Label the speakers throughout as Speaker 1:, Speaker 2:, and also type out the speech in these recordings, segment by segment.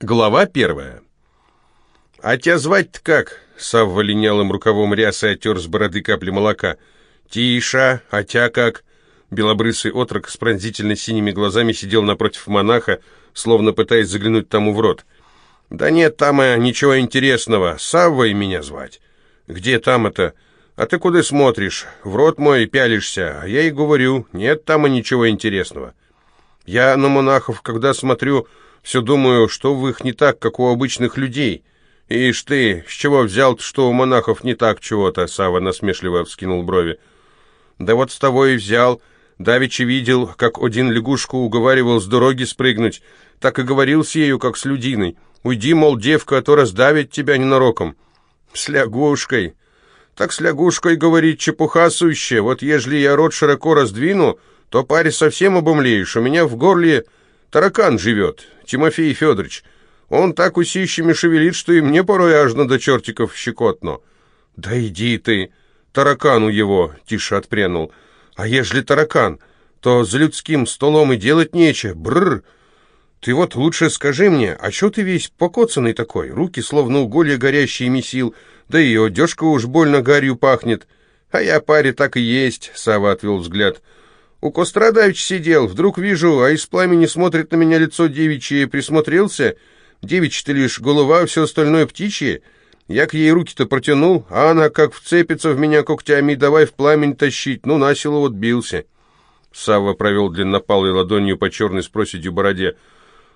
Speaker 1: Глава первая. «А тебя звать-то как?» — Савва линялым рукавом ряса оттер с бороды капли молока. «Тиша, а тебя как?» Белобрысый отрок с пронзительно синими глазами сидел напротив монаха, словно пытаясь заглянуть тому в рот. «Да нет, там и ничего интересного. Саввой меня звать». «Где там это?» «А ты куда смотришь? В рот мой пялишься». А я и говорю, нет там и ничего интересного. Я на монахов, когда смотрю, все думаю, что в их не так, как у обычных людей. Ишь ты, с чего взял, что у монахов не так чего-то?» Сава насмешливо вскинул брови. «Да вот с того и взял. Давичи видел, как один лягушку уговаривал с дороги спрыгнуть. Так и говорил с ею, как с людиной. Уйди, мол, девка, а то раздавит тебя ненароком». «С лягушкой». «Так с лягушкой, — говорит, — чепуха сущая. Вот ежели я рот широко раздвину, то паре совсем обомлеешь. У меня в горле таракан живет. Тимофей Федорович. Он так усищами шевелит, что и мне порой аж до чертиков щекотно». «Да иди ты! Таракану его!» — тише отпрянул. «А ежели таракан, то за людским столом и делать нечего. Бррр! Ты вот лучше скажи мне, а чё ты весь покоцанный такой? Руки словно уголья горящие месил, да и одежка уж больно гарью пахнет. А я паре так и есть!» — Сава отвел взгляд. «Сава!» У Кострадович сидел, вдруг вижу, а из пламени смотрит на меня лицо девичье, присмотрелся. Девичь-то лишь голова, все остальное птичье. Я к ей руки-то протянул, а она как вцепится в меня когтями, давай в пламень тащить, ну, насилу вот бился. Савва провел длиннопалой ладонью по черной с проседью бороде.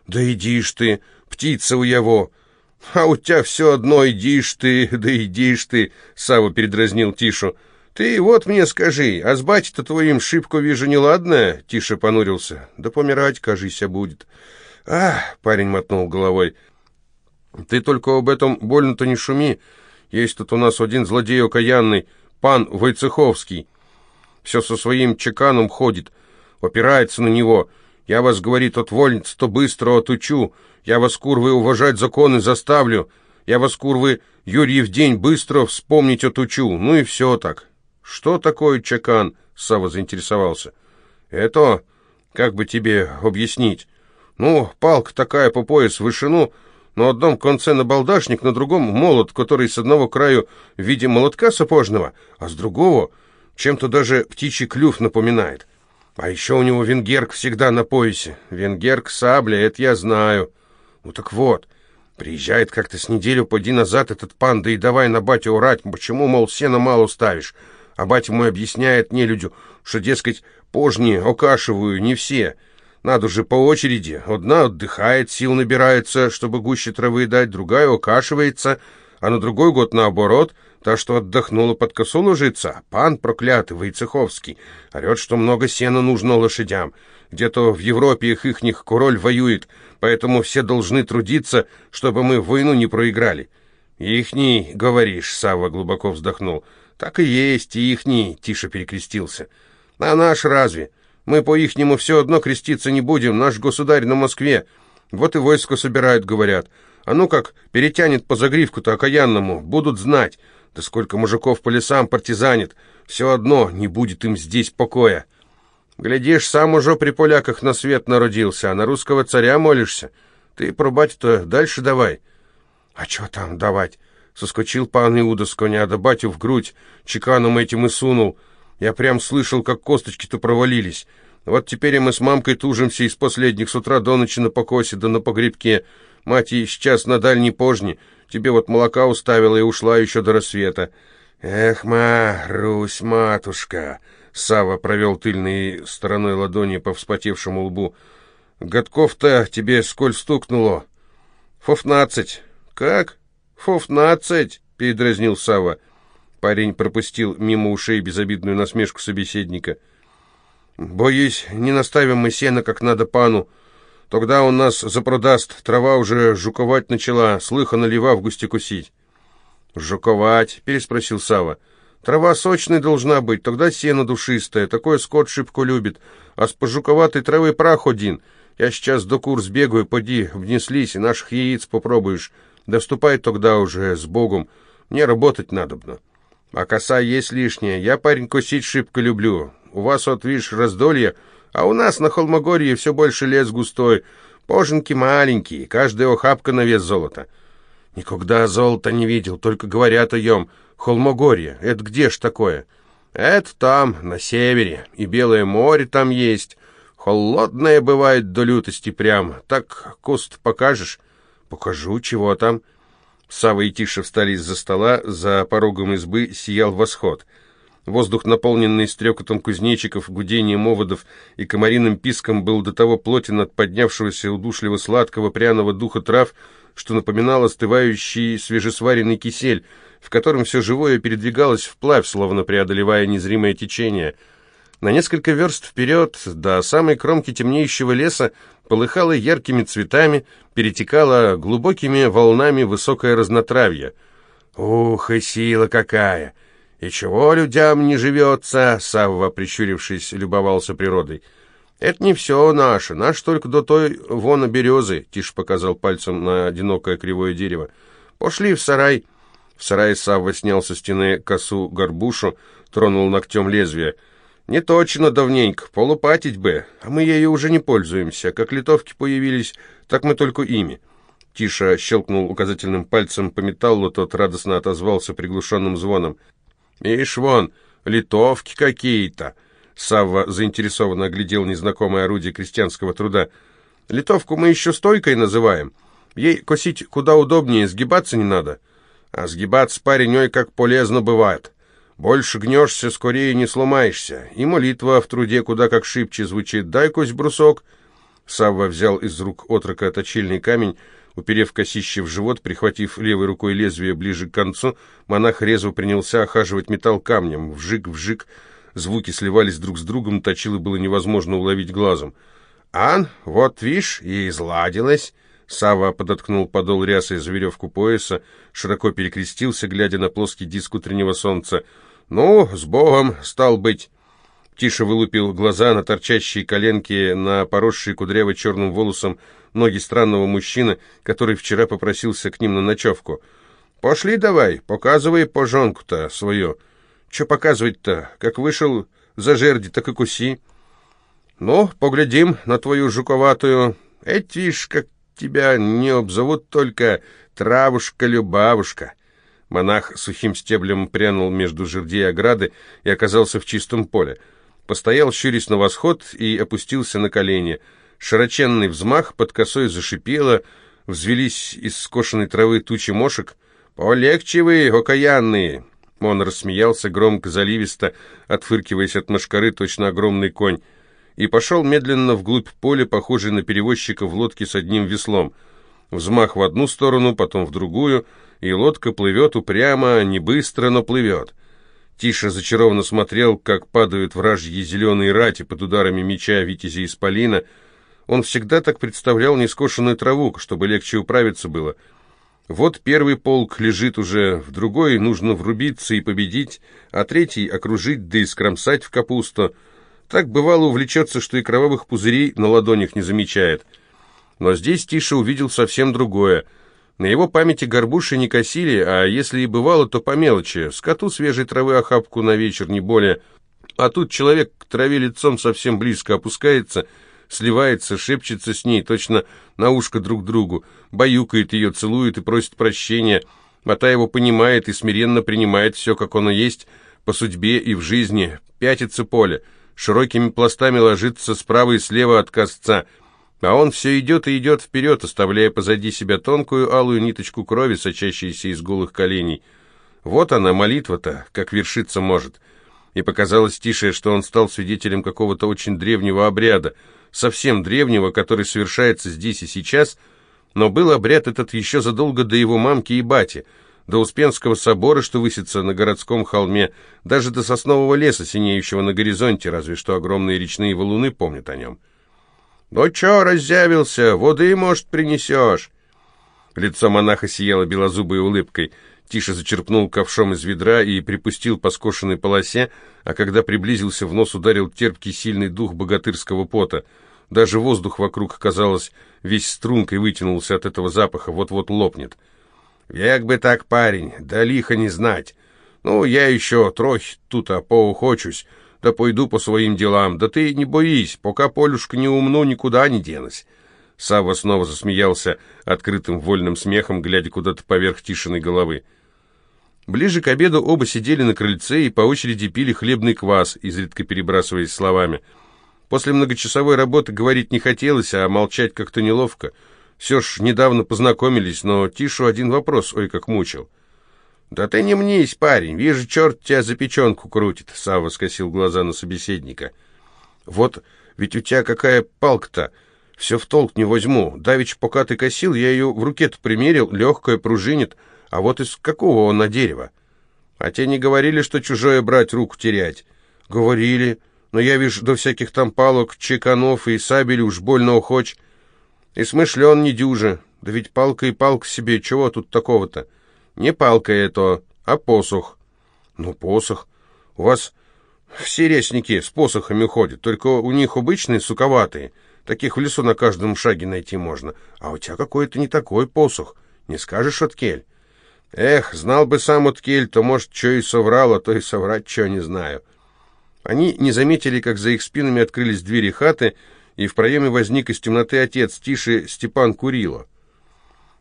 Speaker 1: «Да иди ж ты, птица у его!» «А у тебя все одно, иди ж ты, да иди ж ты!» Савва передразнил Тишу. «Ты вот мне скажи, а с батей-то твоим шибко вижу неладное?» Тише понурился. «Да помирать, кажись, а будет». «А!» — парень мотнул головой. «Ты только об этом больно-то не шуми. Есть тут у нас один злодей окаянный, пан Войцеховский. Все со своим чеканом ходит, опирается на него. Я вас, говорит, от вольниц то быстро отучу. Я вас, курвы, уважать законы заставлю. Я вас, курвы, Юрьев день быстро вспомнить отучу. Ну и все так». Что такое чекан? Сава заинтересовался. Это, как бы тебе объяснить? Ну, палка такая по пояс в вышину, на одном конце набалдашник, на другом молот, который с одного краю в виде молотка сапожного, а с другого чем-то даже птичий клюв напоминает. А еще у него венгерк всегда на поясе. Венгерк сабля, это я знаю. Ну так вот, приезжает как-то с неделю поди назад этот панда и давай на батю урать, почему, мол, сена мало ставишь. А батя мой объясняет нелюдю, что, дескать, пожни окашиваю не все. Надо же по очереди. Одна отдыхает, сил набирается, чтобы гуще травы дать, другая окашивается, а на другой год наоборот, та, что отдохнула под косу ложится, а пан проклятый Войцеховский, орет, что много сена нужно лошадям. Где-то в Европе их ихних король воюет, поэтому все должны трудиться, чтобы мы войну не проиграли. «Ихний, говоришь», — Сава глубоко вздохнул, — «Так и есть, и ихний», — Тише перекрестился. «А наш разве? Мы по-ихнему все одно креститься не будем, наш государь на Москве. Вот и войско собирают, говорят. А ну как, перетянет по загривку-то окаянному, будут знать. Да сколько мужиков по лесам партизанит, все одно не будет им здесь покоя. Глядишь, сам уже при поляках на свет народился, а на русского царя молишься. Ты про батю-то дальше давай». «А что там давать?» Соскочил пан Иуда с коня, да батю в грудь чеканом этим и сунул. Я прям слышал, как косточки-то провалились. Вот теперь и мы с мамкой тужимся из последних с утра до ночи на покосе да на погребке. Мать ей сейчас на дальней пожне. Тебе вот молока уставила и ушла еще до рассвета. Эх, ма, Русь, матушка!» Сава провел тыльной стороной ладони по вспотевшему лбу. «Годков-то тебе сколь стукнуло?» «Фофнадцать». «Как?» «Фуфнадцать!» — передразнил Сава. Парень пропустил мимо ушей безобидную насмешку собеседника. «Боюсь, не наставим мы сено как надо пану. Тогда он нас запродаст. Трава уже жуковать начала, слыха ли в августе кусить». «Жуковать?» — переспросил Сава. «Трава сочной должна быть, тогда сено душистое. Такое скот шибко любит. А с пожуковатой травы прах один. Я сейчас до кур сбегаю, поди, внеслись, и наших яиц попробуешь». Да ступай тогда уже с Богом, мне работать надобно. А коса есть лишняя, я, парень, косить шибко люблю. У вас, вот, видишь, раздолье, а у нас на Холмогорье все больше лес густой, поженки маленькие, каждая охапка на вес золота. Никогда золота не видел, только говорят о ем. Холмогорье, это где ж такое?» Это там, на севере, и Белое море там есть. Холодное бывает до лютости прямо. Так куст покажешь, «Покажу, чего там». Сава и Тиша встали из-за стола, за порогом избы сиял восход. Воздух, наполненный стрекотом кузнечиков, гудением оводов и комариным писком, был до того плотен от поднявшегося удушливо-сладкого пряного духа трав, что напоминал остывающий свежесваренный кисель, в котором все живое передвигалось вплавь, словно преодолевая незримое течение. На несколько верст вперед, до самой кромки темнеющего леса, полыхало яркими цветами, перетекало глубокими волнами высокое разнотравье. «Ух, и сила какая! И чего людям не живется?» — Савва, прищурившись, любовался природой. «Это не все наше. Наш только до той вона березы», — Тиш показал пальцем на одинокое кривое дерево. «Пошли в сарай». В сарае Савва снял со стены косу горбушу, тронул ногтем лезвие — «Не точно давненько, полупатить бы, а мы ею уже не пользуемся. Как литовки появились, так мы только ими». Тиша щелкнул указательным пальцем по металлу, тот радостно отозвался приглушенным звоном. «Ишь вон, литовки какие-то!» Савва заинтересованно оглядел незнакомое орудие крестьянского труда. «Литовку мы еще стойкой называем. Ей косить куда удобнее, сгибаться не надо. А сгибаться парень ой как полезно бывает». Больше гнешься, скорее не сломаешься. И молитва в труде куда как шибче звучит. Дай кость брусок. Савва взял из рук отрока точильный камень, уперев косище в живот, прихватив левой рукой лезвие ближе к концу, монах резво принялся охаживать металл камнем. Вжик, вжик. Звуки сливались друг с другом, точило было невозможно уловить глазом. «Ан, вот вишь, и изладилось!» Сава подоткнул подол рясы за веревку пояса, широко перекрестился, глядя на плоский диск утреннего солнца — «Ну, с Богом, стал быть!» Тише вылупил глаза на торчащие коленки, на поросшие кудряво черным волосом ноги странного мужчины, который вчера попросился к ним на ночевку. «Пошли давай, показывай пожонку-то свою. Че показывать-то? Как вышел за жерди, так и куси. Ну, поглядим на твою жуковатую. Эть, видишь, как тебя не обзовут только травушка-любавушка». Монах сухим стеблем прянул между жердей ограды и оказался в чистом поле. Постоял, щурясь на восход, и опустился на колени. Широченный взмах под косой зашипело, взвелись из скошенной травы тучи мошек. «Полегче вы, окаянные!» Он рассмеялся громко, заливисто, отфыркиваясь от мошкары точно огромный конь, и пошел медленно вглубь поля, похожий на перевозчика в лодке с одним веслом. Взмах в одну сторону, потом в другую — и лодка плывет упрямо, а не быстро, но плывет. Тиша зачарованно смотрел, как падают вражьи зеленые рати под ударами меча Витязя Исполина. Он всегда так представлял нескошенную траву, чтобы легче управиться было. Вот первый полк лежит уже, в другой нужно врубиться и победить, а третий окружить да искромсать в капусту. Так бывало увлечется, что и кровавых пузырей на ладонях не замечает. Но здесь Тиша увидел совсем другое — на его памяти горбуши не косили, а если и бывало, то по мелочи. Скоту свежей травы охапку на вечер, не более. А тут человек к траве лицом совсем близко опускается, сливается, шепчется с ней, точно на ушко друг другу, баюкает ее, целует и просит прощения. А та его понимает и смиренно принимает все, как оно есть, по судьбе и в жизни. Пятится поле, широкими пластами ложится справа и слева от костца — а он все идет и идет вперед, оставляя позади себя тонкую алую ниточку крови, сочащейся из голых коленей. Вот она, молитва-то, как вершиться может. И показалось тише, что он стал свидетелем какого-то очень древнего обряда, совсем древнего, который совершается здесь и сейчас, но был обряд этот еще задолго до его мамки и бати, до Успенского собора, что высится на городском холме, даже до соснового леса, синеющего на горизонте, разве что огромные речные валуны помнят о нем. «Ну чё раззявился? Воды, может, принесешь? Лицо монаха сияло белозубой улыбкой. Тише зачерпнул ковшом из ведра и припустил по скошенной полосе, а когда приблизился, в нос ударил терпкий сильный дух богатырского пота. Даже воздух вокруг, казалось, весь стрункой вытянулся от этого запаха, вот-вот лопнет. «Век бы так, парень, да лихо не знать. Ну, я еще трохи тут а поухочусь, да пойду по своим делам. Да ты не боись, пока Полюшка не умну никуда не денусь». Сава снова засмеялся открытым вольным смехом, глядя куда-то поверх Тишиной головы. Ближе к обеду оба сидели на крыльце и по очереди пили хлебный квас, изредка перебрасываясь словами. После многочасовой работы говорить не хотелось, а молчать как-то неловко. Все ж недавно познакомились, но Тишу один вопрос, ой, как мучил. «Да ты не мнись, парень, вижу, черт тебя за печенку крутит», — Савва скосил глаза на собеседника. «Вот ведь у тебя какая палка-то, все в толк не возьму. Давич, пока ты косил, я ее в руке-то примерил, легкая пружинит, а вот из какого он на дерево? А те не говорили, что чужое брать, руку терять?» «Говорили, но я вижу, до всяких там палок, чеканов и сабель уж больно ухочь. И смышлен не дюже. да ведь палка и палка себе, чего тут такого-то?» Не палка это, а посох. Ну, посох. У вас все резники с посохами ходят, только у них обычные суковатые. Таких в лесу на каждом шаге найти можно. А у тебя какой-то не такой посох. Не скажешь, Откель? Эх, знал бы сам Откель, то, может, что и соврал, а то и соврать что не знаю. Они не заметили, как за их спинами открылись двери хаты, и в проеме возник из темноты отец тише Степан Курило.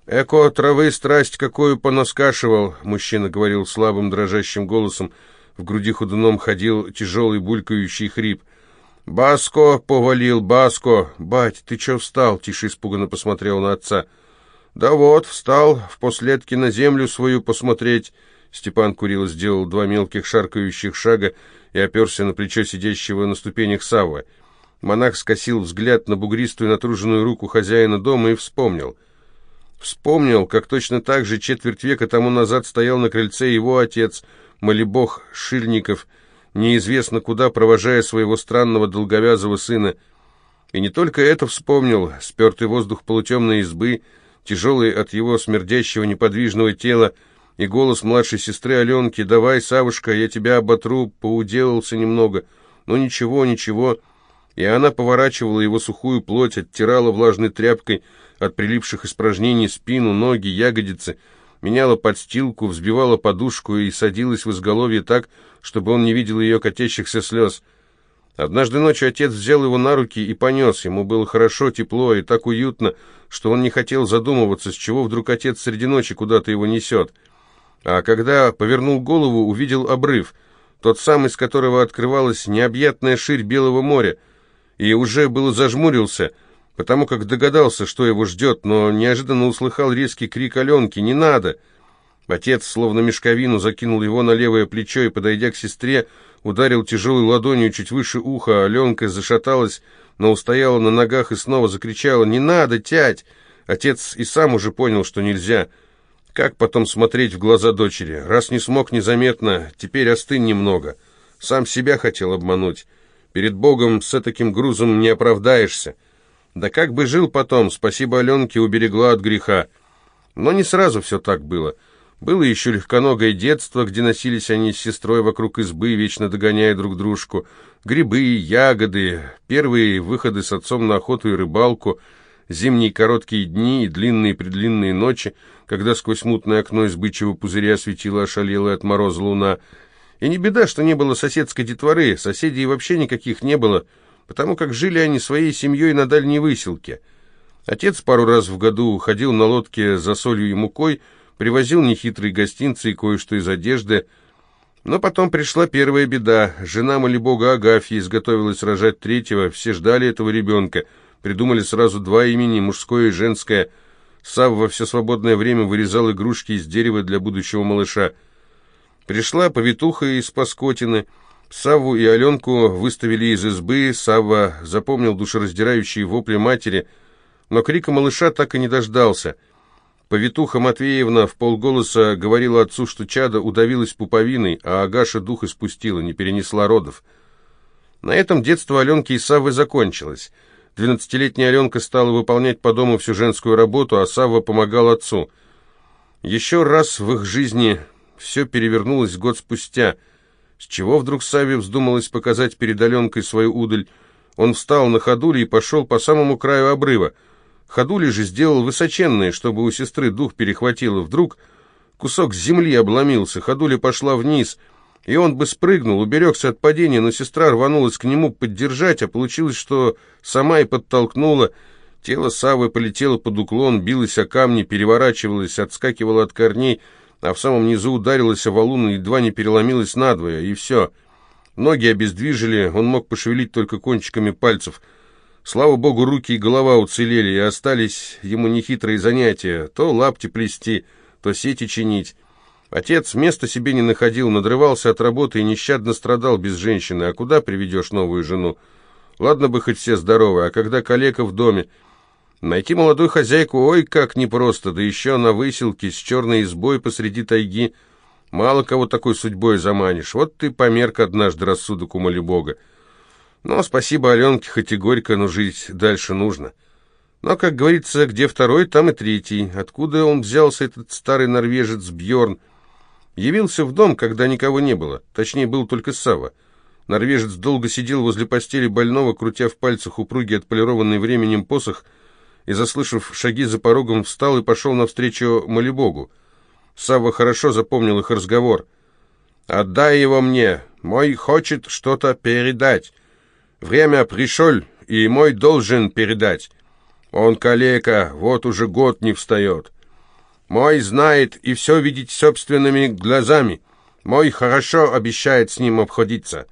Speaker 1: «Эко травы страсть какую понаскашивал!» — мужчина говорил слабым, дрожащим голосом. В груди худуном ходил тяжелый булькающий хрип. «Баско!» — повалил, «Баско!» «Бать, ты че встал?» — тише испуганно посмотрел на отца. «Да вот, встал, в последке на землю свою посмотреть». Степан Курил сделал два мелких шаркающих шага и оперся на плечо сидящего на ступенях Савва. Монах скосил взгляд на бугристую натруженную руку хозяина дома и вспомнил — Вспомнил, как точно так же четверть века тому назад стоял на крыльце его отец, молебог Шильников, неизвестно куда провожая своего странного долговязого сына. И не только это вспомнил, спертый воздух полутемной избы, тяжелый от его смердящего неподвижного тела, и голос младшей сестры Аленки «Давай, Савушка, я тебя оботру, поуделался немного». «Ну ничего, ничего», и она поворачивала его сухую плоть, оттирала влажной тряпкой от прилипших испражнений спину, ноги, ягодицы, меняла подстилку, взбивала подушку и садилась в изголовье так, чтобы он не видел ее катящихся слез. Однажды ночью отец взял его на руки и понес. Ему было хорошо, тепло и так уютно, что он не хотел задумываться, с чего вдруг отец среди ночи куда-то его несет. А когда повернул голову, увидел обрыв, тот самый, с которого открывалась необъятная ширь Белого моря — и уже было зажмурился, потому как догадался, что его ждет, но неожиданно услыхал резкий крик Аленки «Не надо!». Отец, словно мешковину, закинул его на левое плечо и, подойдя к сестре, ударил тяжелой ладонью чуть выше уха. Аленка зашаталась, но устояла на ногах и снова закричала «Не надо, тять!». Отец и сам уже понял, что нельзя. Как потом смотреть в глаза дочери? Раз не смог незаметно, теперь остынь немного. Сам себя хотел обмануть. Перед Богом с таким грузом не оправдаешься. Да как бы жил потом, спасибо Аленке, уберегла от греха. Но не сразу все так было. Было еще легконогое детство, где носились они с сестрой вокруг избы, вечно догоняя друг дружку. Грибы, ягоды, первые выходы с отцом на охоту и рыбалку, зимние короткие дни и длинные-предлинные ночи, когда сквозь мутное окно из бычьего пузыря светила ошалелая от мороза луна — и не беда, что не было соседской детворы, соседей вообще никаких не было, потому как жили они своей семьей на дальней выселке. Отец пару раз в году ходил на лодке за солью и мукой, привозил нехитрые гостинцы и кое-что из одежды. Но потом пришла первая беда. Жена молебога Агафья изготовилась рожать третьего, все ждали этого ребенка, придумали сразу два имени, мужское и женское. Сав во все свободное время вырезал игрушки из дерева для будущего малыша – Пришла повитуха из Паскотина, Саву и Аленку выставили из избы, Сава запомнил душераздирающие вопли матери, но крика малыша так и не дождался. Повитуха Матвеевна в полголоса говорила отцу, что чада удавилась пуповиной, а Агаша дух испустила, не перенесла родов. На этом детство Аленки и Савы закончилось. Двенадцатилетняя Аленка стала выполнять по дому всю женскую работу, а Сава помогал отцу. Еще раз в их жизни все перевернулось год спустя. С чего вдруг Саве вздумалось показать перед Аленкой свою удаль? Он встал на ходуле и пошел по самому краю обрыва. Ходули же сделал высоченные, чтобы у сестры дух перехватило. Вдруг кусок земли обломился, ходуля пошла вниз, и он бы спрыгнул, уберегся от падения, но сестра рванулась к нему поддержать, а получилось, что сама и подтолкнула. Тело Савы полетело под уклон, билось о камни, переворачивалось, отскакивало от корней, а в самом низу ударилась о валун и едва не переломилась надвое, и все. Ноги обездвижили, он мог пошевелить только кончиками пальцев. Слава богу, руки и голова уцелели, и остались ему нехитрые занятия. То лапти плести, то сети чинить. Отец места себе не находил, надрывался от работы и нещадно страдал без женщины. А куда приведешь новую жену? Ладно бы хоть все здоровы, а когда калека в доме... Найти молодую хозяйку, ой, как непросто, да еще на выселке с черной избой посреди тайги. Мало кого такой судьбой заманишь. Вот ты померк однажды рассудок умоли бога. Но спасибо Аленке, хоть и горько, но жить дальше нужно. Но, как говорится, где второй, там и третий. Откуда он взялся, этот старый норвежец Бьорн? Явился в дом, когда никого не было. Точнее, был только Сава. Норвежец долго сидел возле постели больного, крутя в пальцах упругий отполированный временем посох — и, заслышав шаги за порогом, встал и пошел навстречу молебогу. Савва хорошо запомнил их разговор. «Отдай его мне! Мой хочет что-то передать! Время пришел, и мой должен передать! Он калека, вот уже год не встает! Мой знает и все видеть собственными глазами! Мой хорошо обещает с ним обходиться!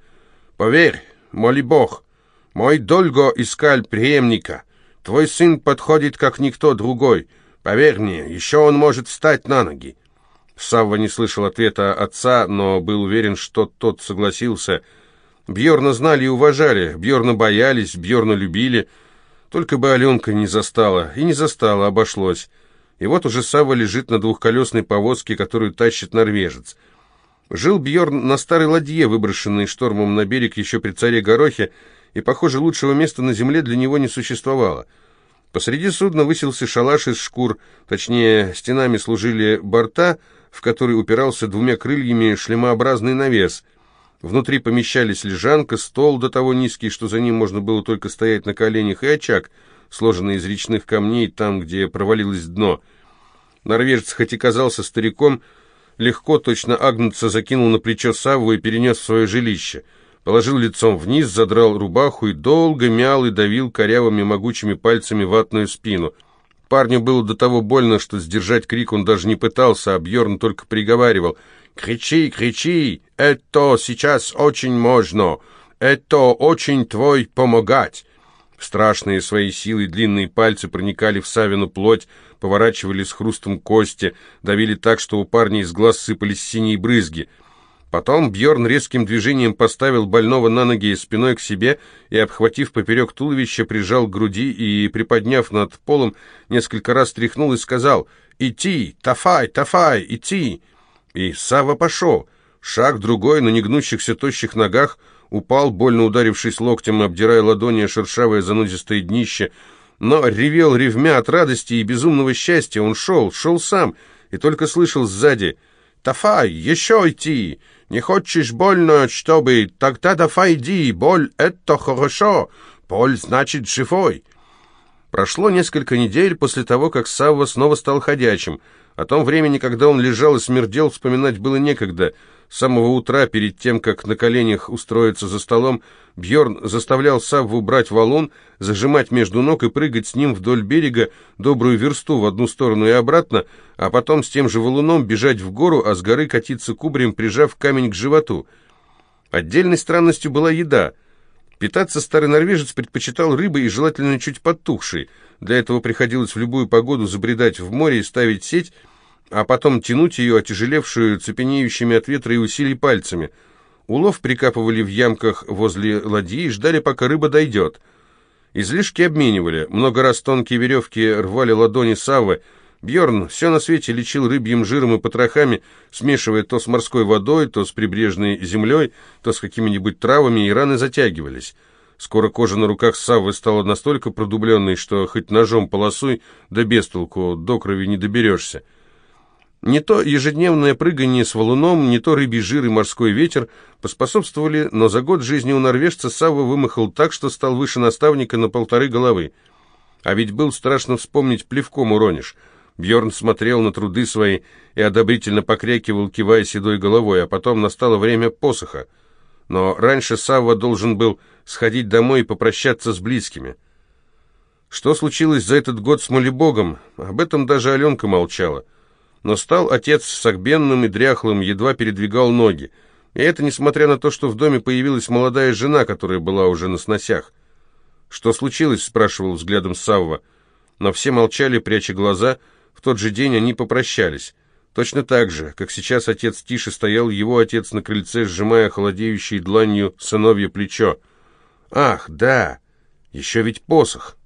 Speaker 1: Поверь, моли Бог, мой долго искал преемника!» Твой сын подходит, как никто другой. Поверь мне, еще он может встать на ноги». Савва не слышал ответа отца, но был уверен, что тот согласился. Бьорна знали и уважали, Бьорна боялись, Бьорна любили. Только бы Аленка не застала, и не застала, обошлось. И вот уже Савва лежит на двухколесной повозке, которую тащит норвежец. Жил Бьорн на старой ладье, выброшенной штормом на берег еще при царе Горохе, и, похоже, лучшего места на земле для него не существовало. Посреди судна высился шалаш из шкур, точнее, стенами служили борта, в который упирался двумя крыльями шлемообразный навес. Внутри помещались лежанка, стол до того низкий, что за ним можно было только стоять на коленях, и очаг, сложенный из речных камней там, где провалилось дно. Норвежец, хоть и казался стариком, легко, точно агнуться, закинул на плечо Савву и перенес в свое жилище — положил лицом вниз, задрал рубаху и долго мял и давил корявыми могучими пальцами ватную спину. Парню было до того больно, что сдержать крик он даже не пытался, а Бьерн только приговаривал «Кричи, кричи! Это сейчас очень можно! Это очень твой помогать!» Страшные своей силой длинные пальцы проникали в Савину плоть, поворачивали с хрустом кости, давили так, что у парня из глаз сыпались синие брызги — Потом Бьорн резким движением поставил больного на ноги и спиной к себе и, обхватив поперек туловища, прижал к груди и, приподняв над полом, несколько раз тряхнул и сказал «Идти! Тафай! Тафай! Идти!» И Сава пошел. Шаг другой на негнущихся тощих ногах упал, больно ударившись локтем, обдирая ладони о шершавое занудистое днище. Но ревел ревмя от радости и безумного счастья. Он шел, шел сам, и только слышал сзади «Тафай! Еще идти!» Не хочешь больно, чтобы... Тогда давай иди, боль — это хорошо. Боль значит живой». Прошло несколько недель после того, как Савва снова стал ходячим — о том времени, когда он лежал и смердел, вспоминать было некогда. С самого утра, перед тем, как на коленях устроиться за столом, Бьорн заставлял Савву брать валун, зажимать между ног и прыгать с ним вдоль берега добрую версту в одну сторону и обратно, а потом с тем же валуном бежать в гору, а с горы катиться кубрем, прижав камень к животу. Отдельной странностью была еда — Питаться старый норвежец предпочитал рыбой и желательно чуть подтухшей. Для этого приходилось в любую погоду забредать в море и ставить сеть, а потом тянуть ее, отяжелевшую цепенеющими от ветра и усилий пальцами. Улов прикапывали в ямках возле ладьи и ждали, пока рыба дойдет. Излишки обменивали. Много раз тонкие веревки рвали ладони савы. Бьорн все на свете лечил рыбьим жиром и потрохами, смешивая то с морской водой, то с прибрежной землей, то с какими-нибудь травами, и раны затягивались. Скоро кожа на руках Саввы стала настолько продубленной, что хоть ножом полосуй, да без толку до крови не доберешься. Не то ежедневное прыгание с валуном, не то рыбий жир и морской ветер поспособствовали, но за год жизни у норвежца Савва вымахал так, что стал выше наставника на полторы головы. А ведь был страшно вспомнить, плевком уронишь. Бьорн смотрел на труды свои и одобрительно покрякивал, кивая седой головой, а потом настало время посоха. Но раньше Савва должен был сходить домой и попрощаться с близкими. Что случилось за этот год с Молебогом, об этом даже Аленка молчала. Но стал отец согбенным и дряхлым, едва передвигал ноги. И это несмотря на то, что в доме появилась молодая жена, которая была уже на сносях. «Что случилось?» — спрашивал взглядом Савва. Но все молчали, пряча глаза — в тот же день они попрощались. Точно так же, как сейчас отец Тиши стоял его отец на крыльце, сжимая холодеющей дланью сыновье плечо. «Ах, да! Еще ведь посох!»